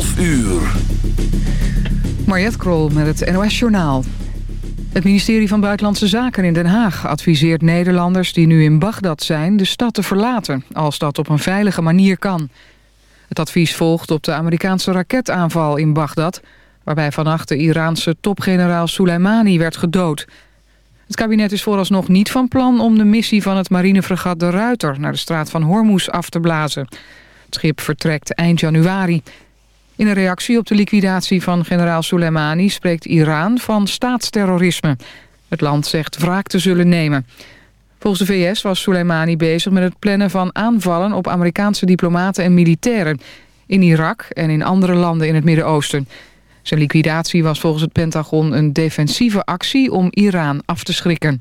12 uur. Mariette Krol met het NOS Journaal. Het ministerie van Buitenlandse Zaken in Den Haag adviseert Nederlanders die nu in Bagdad zijn de stad te verlaten, als dat op een veilige manier kan. Het advies volgt op de Amerikaanse raketaanval in Bagdad, waarbij vannacht de Iraanse topgeneraal Soleimani werd gedood. Het kabinet is vooralsnog niet van plan om de missie van het marinefregat De Ruiter naar de straat van Hormuz af te blazen. Het schip vertrekt eind januari. In een reactie op de liquidatie van generaal Soleimani spreekt Iran van staatsterrorisme. Het land zegt wraak te zullen nemen. Volgens de VS was Soleimani bezig met het plannen van aanvallen op Amerikaanse diplomaten en militairen in Irak en in andere landen in het Midden-Oosten. Zijn liquidatie was volgens het Pentagon een defensieve actie om Iran af te schrikken.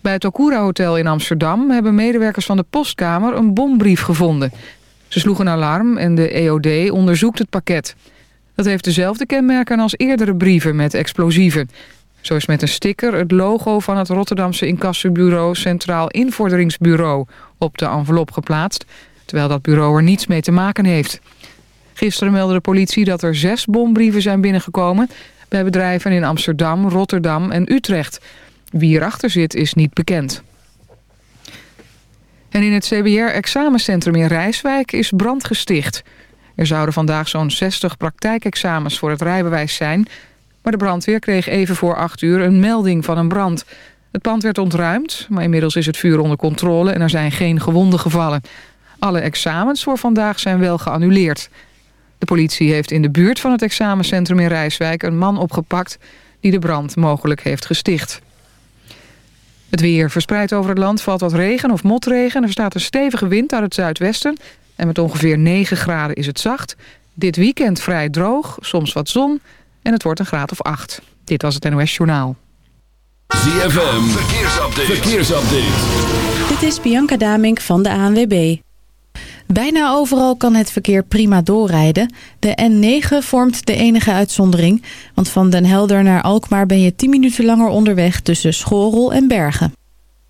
Bij het Okura Hotel in Amsterdam hebben medewerkers van de postkamer een bombrief gevonden. Ze sloegen alarm en de EOD onderzoekt het pakket. Dat heeft dezelfde kenmerken als eerdere brieven met explosieven. Zo is met een sticker het logo van het Rotterdamse incassobureau Centraal Invorderingsbureau op de envelop geplaatst, terwijl dat bureau er niets mee te maken heeft. Gisteren meldde de politie dat er zes bombrieven zijn binnengekomen bij bedrijven in Amsterdam, Rotterdam en Utrecht. Wie erachter zit is niet bekend. En in het CBR-examencentrum in Rijswijk is brand gesticht. Er zouden vandaag zo'n 60 praktijkexamens voor het rijbewijs zijn... maar de brandweer kreeg even voor 8 uur een melding van een brand. Het pand werd ontruimd, maar inmiddels is het vuur onder controle... en er zijn geen gewonden gevallen. Alle examens voor vandaag zijn wel geannuleerd. De politie heeft in de buurt van het examencentrum in Rijswijk... een man opgepakt die de brand mogelijk heeft gesticht. Het weer verspreid over het land valt wat regen of motregen. Er staat een stevige wind uit het zuidwesten. En met ongeveer 9 graden is het zacht. Dit weekend vrij droog, soms wat zon. En het wordt een graad of 8. Dit was het NOS Journaal. ZFM, verkeersupdate. verkeersupdate. Dit is Bianca Damink van de ANWB. Bijna overal kan het verkeer prima doorrijden. De N9 vormt de enige uitzondering. Want van Den Helder naar Alkmaar ben je 10 minuten langer onderweg tussen Schorel en Bergen.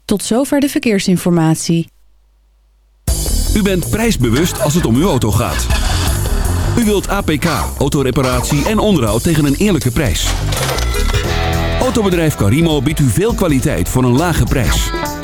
Tot zover de verkeersinformatie. U bent prijsbewust als het om uw auto gaat. U wilt APK, autoreparatie en onderhoud tegen een eerlijke prijs. Autobedrijf Carimo biedt u veel kwaliteit voor een lage prijs.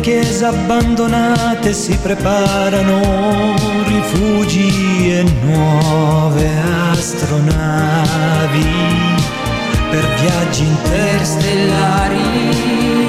chiese abbandonate si preparano rifugi e nuove astronavi per viaggi interstellari.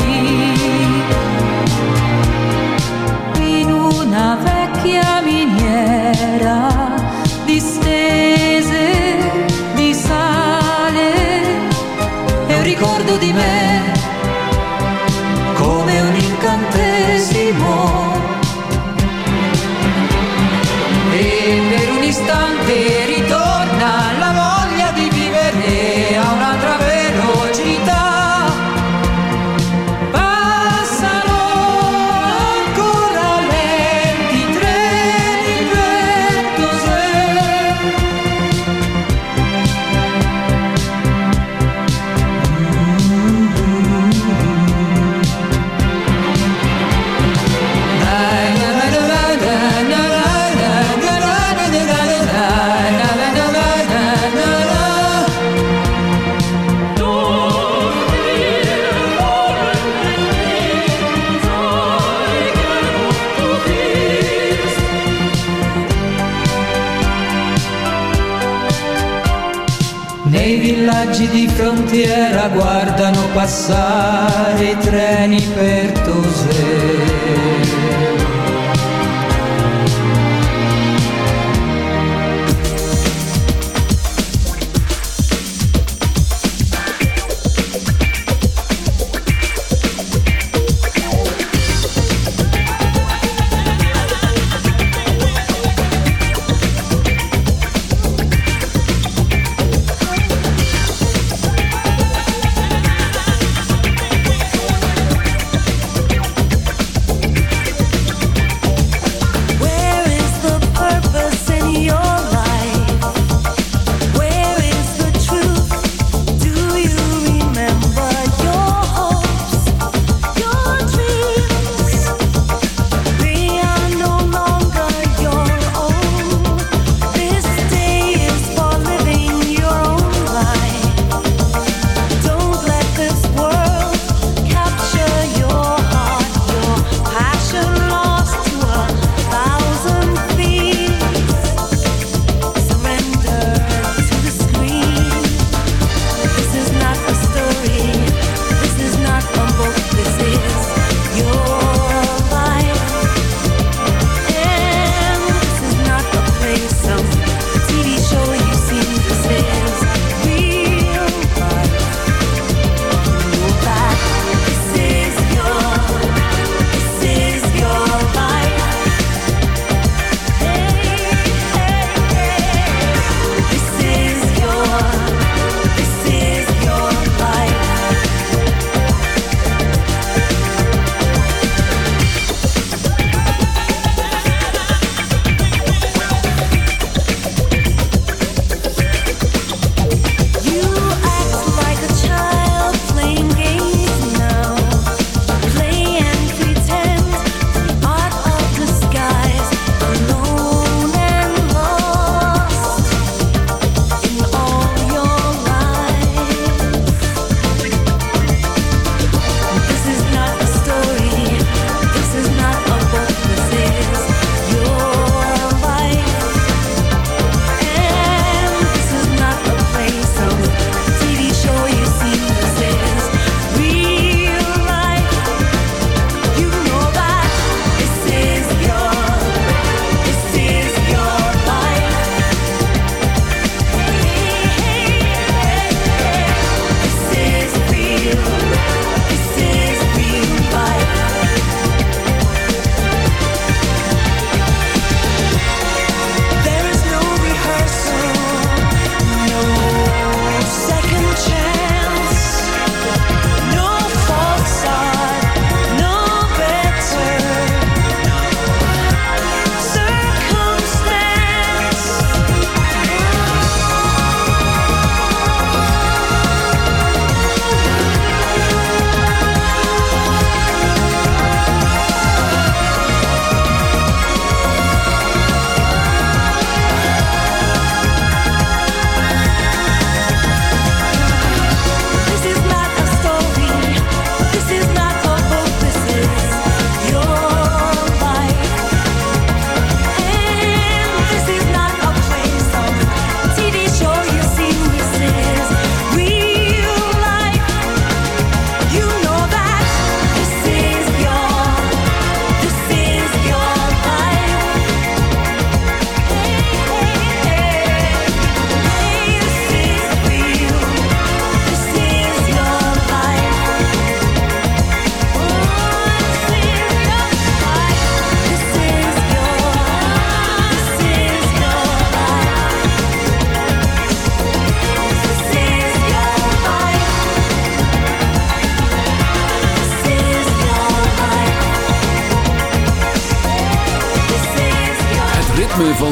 guardano passare i treni per Tosè.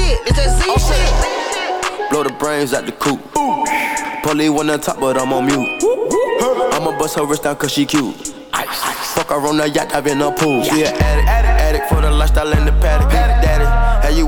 It's that Z shit, it's that Z shit. Blow the brains out the coop. Polly one on top, but I'm on mute. I'ma bust her wrist down cause she cute. Fuck her on the yacht, I've been a pool. She an addict, addict for the lifestyle and the paddock.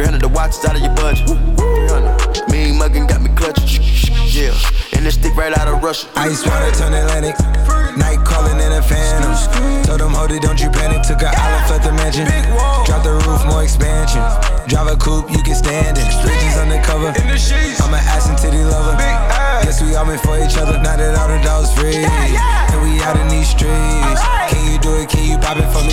300 the watch is out of your budget. 300. Mean muggin' got me clutching. Yeah, and this stick right out of Russia. Ice water turn Atlantic. Night calling in a phantom. Told them, hold it, don't you panic. Took an island, left the mansion. Drop the roof, more expansion. Drive a coupe, you can stand it. Bridges undercover. I'm an ass and titty lover. Guess we all meant for each other. Now that all the dogs free, and we out in these streets. Can you do it? Can you pop it for me?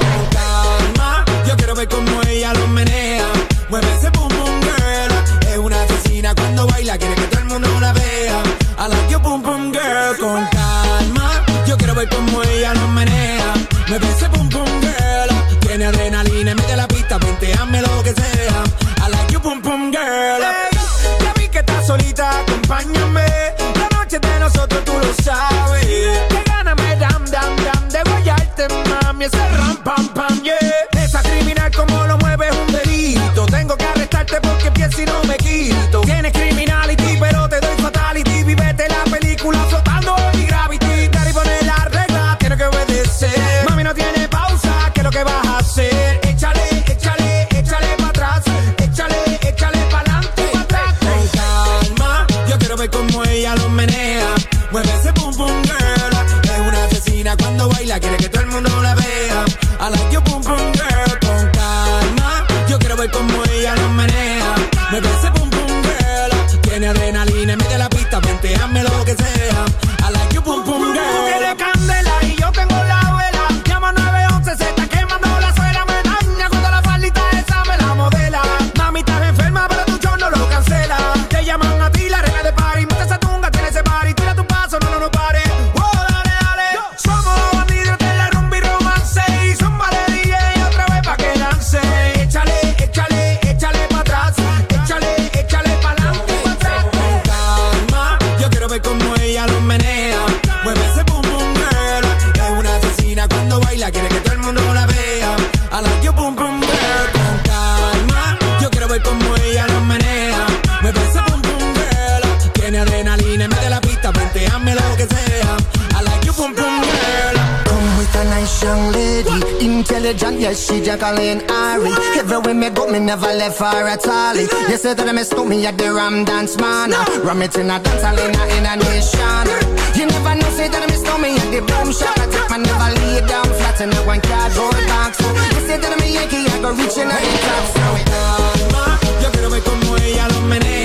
Menea. Mueve venteame lo que sea. I like your boom boom girl. Come with a nice young lady, intelligent, yes, she Jacqueline Ari. Everywhere me go, me never left her at all. You say that I miss me at the Ram Dance Man. Ram it in a dance hall in a, in a nation. You never know, say that I miss me at the boom shop. I take my never lay down flat in a one cardboard box. You say that I'm a Yankee, I go reaching out the top. So calma, yo quiero ver cómo ella lo menea.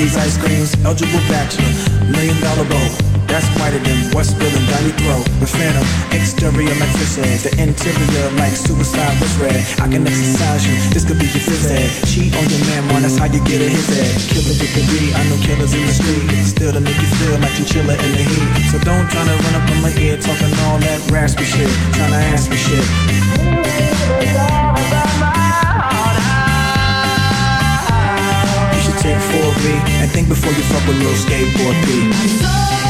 These ice creams. Eligible bachelor, million dollar bow. That's whiter than what's spilling your throat. The phantom, exterior like fish eggs. The interior like suicide was red. I can exercise you, this could be your phys ed. Cheat on your man, man, that's how you get a his head. Killer with I know killers in the street. Still to make you feel like you chiller in the heat. So don't try to run up on my ear talking all that raspy shit. Trying to ask me shit. Take 4B and think before you fuck with little skateboard P.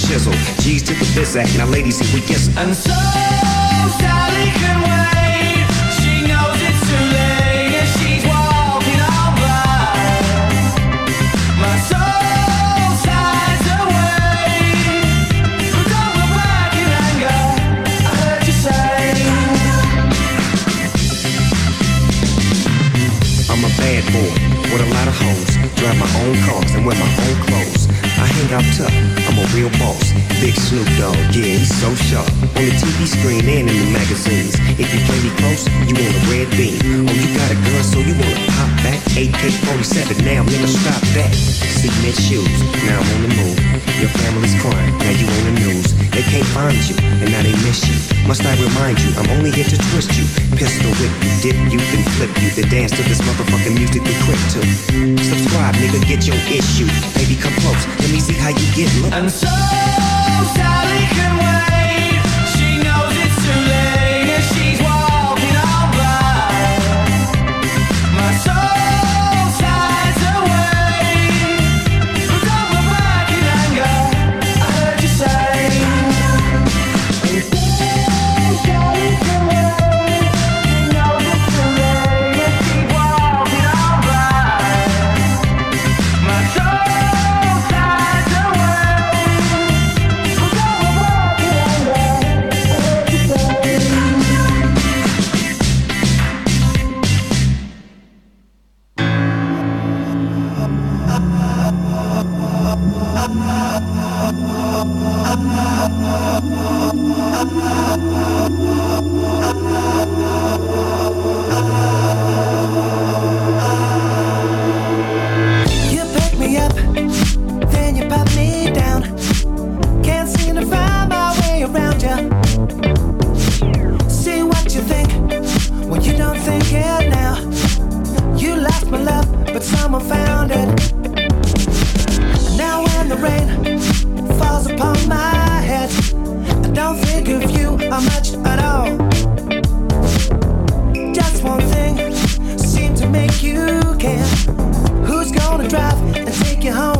shizzle. G's to the biz act, now ladies, if we kiss. And so Sally can wait. She knows it's too late, and she's walking on Boy, with a lot of hoes, drive my own cars and wear my own clothes I hang out tough, I'm a real boss. Big Snoop Dogg, yeah, he's so sharp. On the TV screen and in the magazines. If you play me close, you want a red bean. Oh, you got a gun, so you wanna pop back? AK-47, now nigga, stop that. Cement shoes, now I'm on the move. Your family's crying, now you on the news. They can't find you, and now they miss you. Must I remind you, I'm only here to twist you pistol whip you, dip you, then flip you, then dance to this motherfucking music you quick to. Subscribe, nigga, get your issue. Baby, come close, let me see how you get low. I'm so sorry, can wait. drive and take you home.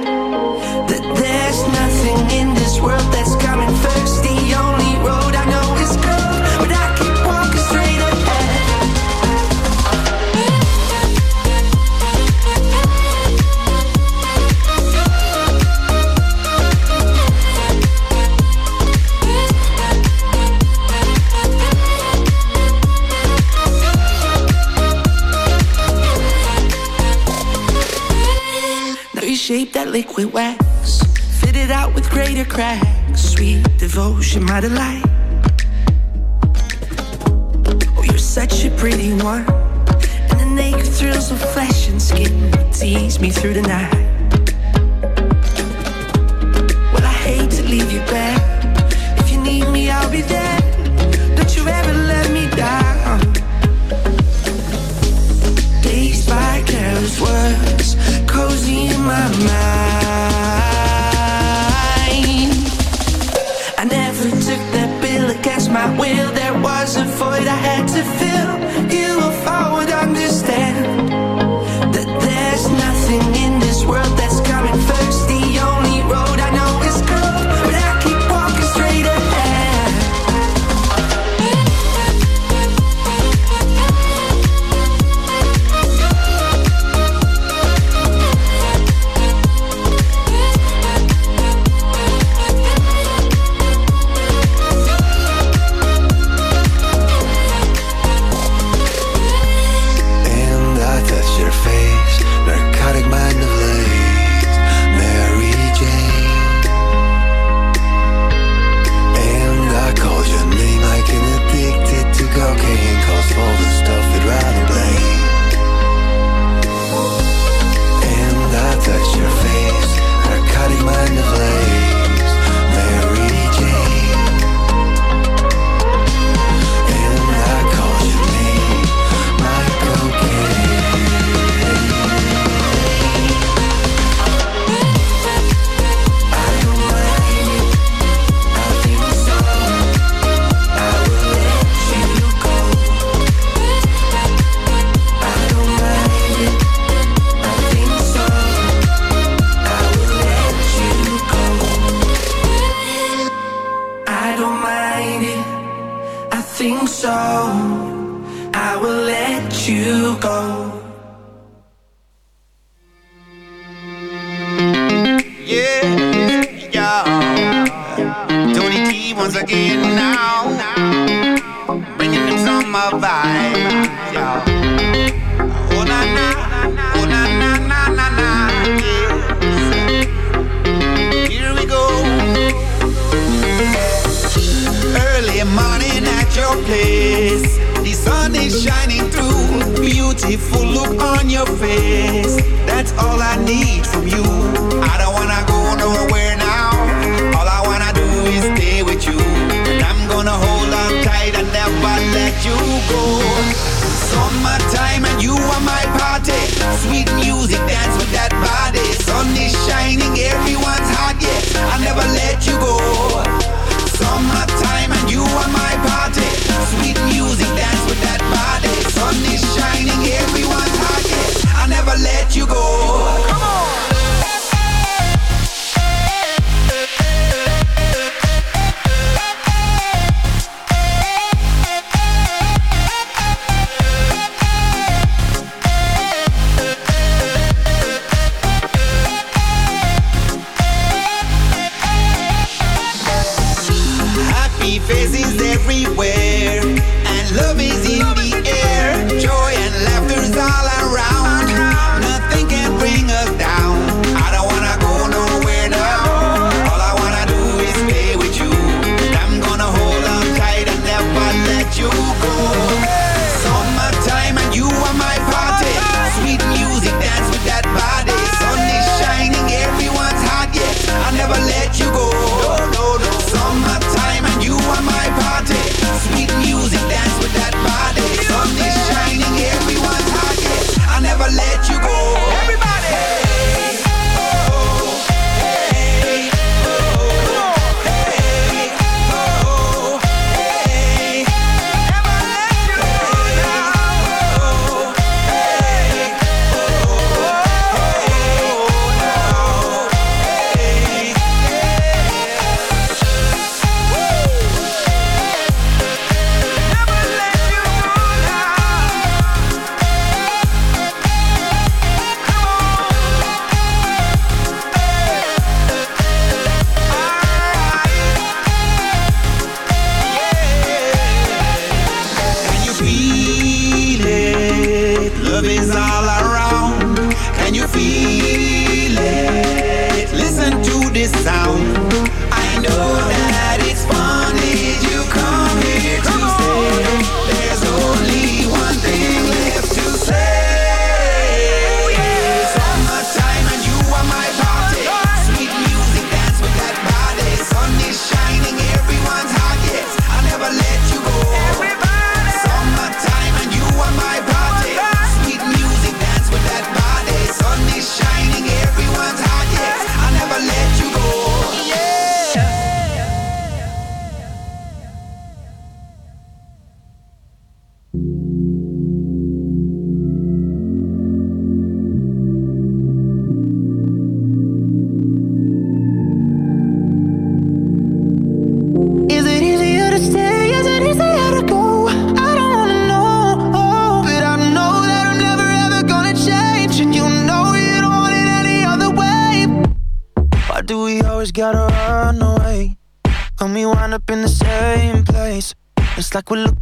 with wax, fitted out with greater cracks. Sweet devotion, my delight. Oh, you're such a pretty one, and the naked thrills of flesh and skin tease me through the night. Well, I hate to leave you back.